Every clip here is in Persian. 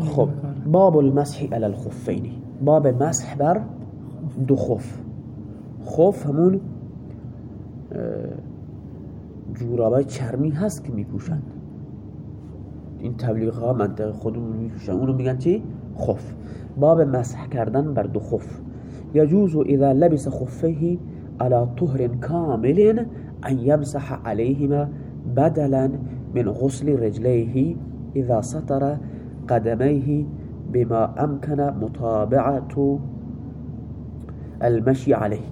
خب باب المسح على الخفین. باب مسح بر دو خف خف همون جورابای چرمی هست که میپوشند این تبلیغ ها منطقه خودمون میپوشن. اونو میگن چی؟ خف باب مسح کردن بر دو خف يجوز اذا لبس خفيه على طهر كامل ان يمسح عليهما بدلا من غسل رجليه اذا سطر قدميه بما امكن متابعة المشي عليه.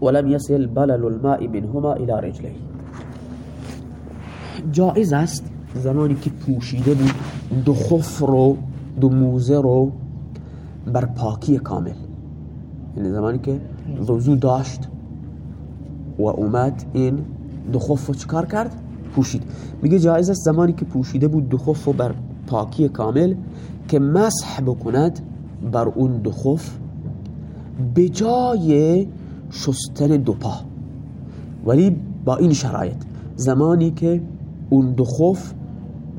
ولم يصل بلل الماء منهما الى رجليه. جائز است زمانی که پوشیده بود دو خف رو دو موزه رو بر پاکی کامل. یعنی زمانی که وضو داشت و اومد این دو خف رو چکار کرد؟ پوشید. میگه جایز است زمانی که پوشیده بود دو خف بر پاکی کامل که مسح بکند بر اون دو خف به جای شستن دو پا. ولی با این شرایط زمانی که اون دو خف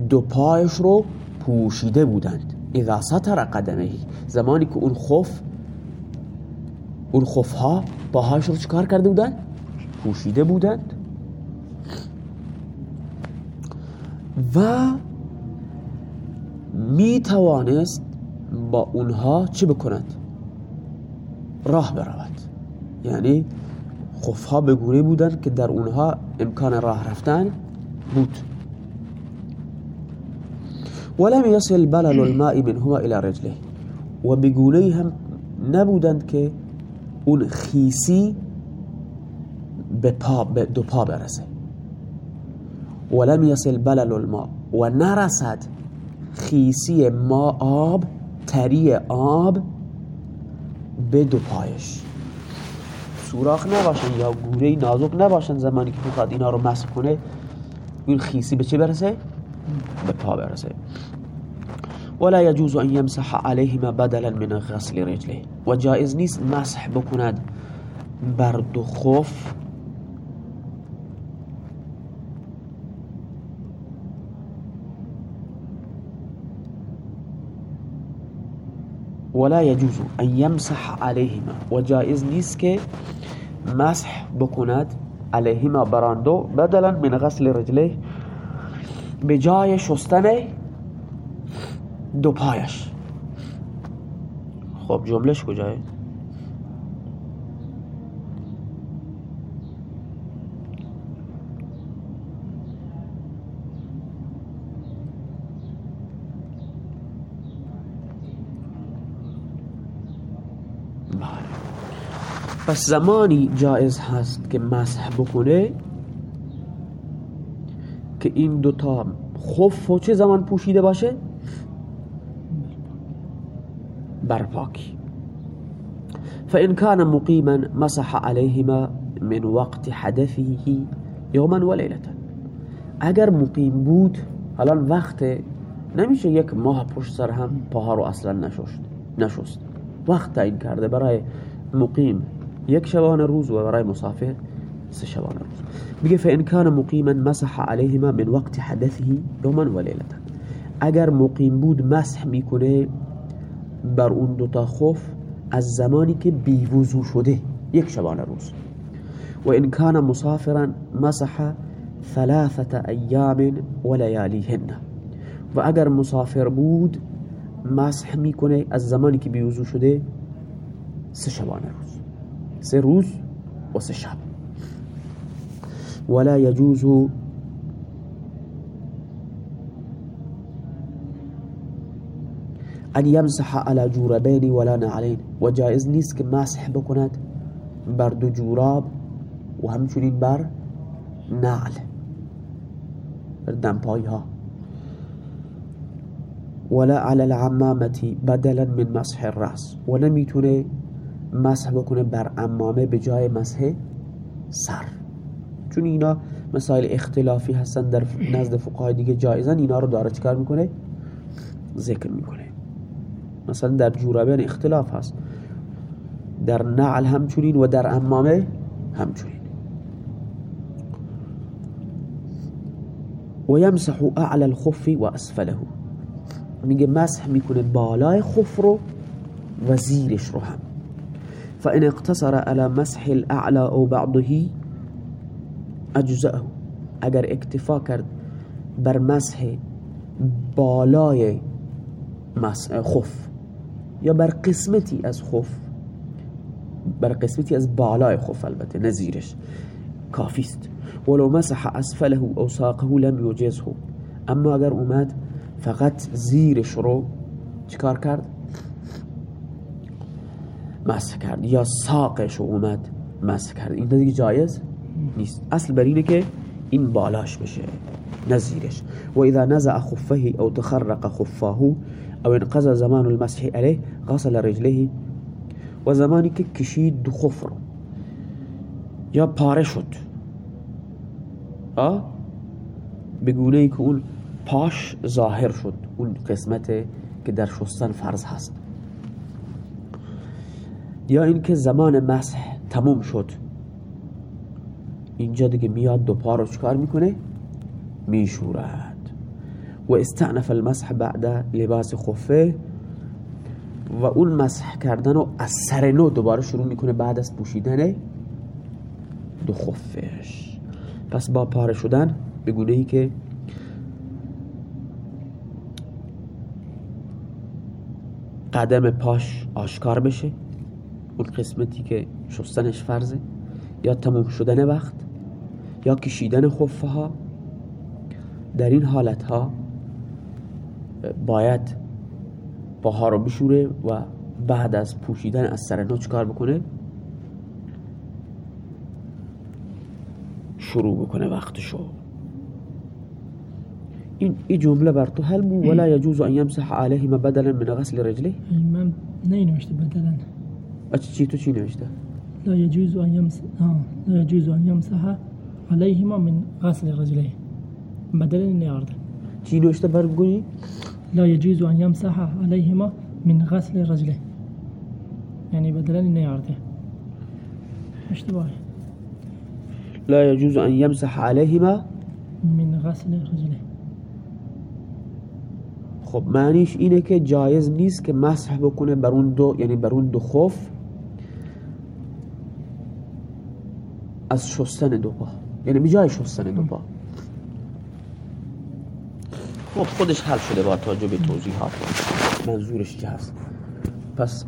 دو پایش رو پوشیده بودند. اذا سطر قدمه زمانی که اون خف اون خف ها پاهاش رو چکار کرده بودند؟ پوشیده بودند. و می توانست با اونها چه بکند؟ راه برود. یعنی خفها به گونه بودن که در اونها امکان راه رفتن بود. ولم يصل بلل الماء منهما الى رجله. و بگونه هم نبودند که اون خیسی به پا به دو پا برسه. ولم يصل بلل الماء. و نرسد خیسی ما آب تری آب به دو پایش. سوراخ نباشن یا گوره نازک نباشن زمانی که بخواد اینا رو مسح کنه این خیسی به چه برسه؟ به پا برسه. ولا يجوز ان يمسح عليهما بدلا من غسل رجله. و جائز نیست مسح بکند بر دو خف ولا يجوز ان يمسح عليهما. و جائز نیست مسح بکند علیهما براندو بدلا من غسل رجله به جای شستن دو پایش. خب جملش کجاه پس زمانی جایز هست که مسح بکنه که این دوتا خف و چه زمان پوشیده باشه؟ برپاکی. فإن كان مقيما مسح عليهما من وقت حدثه يوما وليلة اگر مقیم بود الان وقت نمیشه یک ماه پشت سر هم پاها رو اصلا نشست نشست. وقت تعیین کرده برای مقیم. یک شبانه روز و برای مسافر سه شبانه روز. میگه فإن کان مقیما مسح علیهما من وقت حدثه یوما و لیلتا. اگر مقیم بود مسح میکنه بر اون دوتا خف از زمانی که بیوزو شده. یک شبانه روز. و إن کان مسافرا مسح ثلاثة ایام و لیالیهن. و اگر مسافر بود مسح می‌کنه از زمانی که بیوزو شده سه شبانه روز. سه روز و سه شب. ولا يجوز ان يمسح على جوربين ولا نعلين و جائز نیست که مسح بکند بر دو جوراب و همچنین بر نعل. بر دمپایی ها ولا على العمامة بدلا من مسح الرأس و نمی‌تونه مسح بکنه بر امامه به جای مسح سر چون اینا مسائل اختلافی هستن در نزد فقهای دیگه جایزن اینا رو داره چکار می‌کنه ذکر می‌کنه مثلا در جورابین اختلاف هست در نعل همچنین و در امامه همچنین و یمسح اعلى الخف و اسفله میگه مسح می‌کنه بالای خف رو و زیرش رو هم. فان اقتصر على مسح الاعلى او بعضه اجزأه اگر اکتفا کرد بر مسح بالای خف یا بر قسمتی از خف بر قسمتی از بالای خف البته نزیرش کافیست ولو مسح اسفله او ساقه لم یجزه اما اگر اومد فقط زیرش رو چیکار کرد؟ مسح کرد. یا ساقش اومد مسح کرد. این دیگه جایز نیست. اصل بر اینه که این بالاش بشه نزیرش و اذا نزع خفه او تخرق خفاه او انقضى زمان المسح عليه غسل رجله و زمانی که کشید دو خف رو یا پاره شد. آه؟ بگونه ای که اون پاش ظاهر شد. اون قسمت که در شستن فرض هست. یا اینکه زمان مسح تموم شد. اینجا دیگه میاد دو پا رو چکار می‌کنه؟ میشورد. و استعنف المسح بعد لباس خفه. و اون مسح کردن رو از سر نو دوباره شروع می‌کنه بعد از پوشیدن دو خفش پس با پاره شدن بگونه ای که قدم پاش آشکار بشه. اون قسمتی که شستنش فرضه. یا تموم شدن وقت. یا کشیدن خفه ها در این حالت ها باید پاها رو بشوره و بعد از پوشیدن از سر نو چکار بکنه؟ شروع بکنه وقتشو. يجوم لبرتو هل ولا إيه. يجوز أن يمسح عليهما بدلا من غسل رجله؟ ما نينوشت بدلا أتشيتو شي نوشته؟ لا يجوز أن يمسح آه. لا يجوز أن يمسح عليهما من غسل رجليه بدلا من الأرض شي نوشته برقوني؟ لا يجوز أن يمسح عليهما من غسل رجله يعني بدلا من أرضه اشتباه لا يجوز أن يمسح عليهما من غسل رجله خب معنیش اینه که جایز نیست که مسح بکنه بر اون دو یعنی بر اون دو خف از شستن دو پا. یعنی بجای شستن دو پا. خب خودش حل شده با توجه به توضیحات. منظورش چه هست؟ پس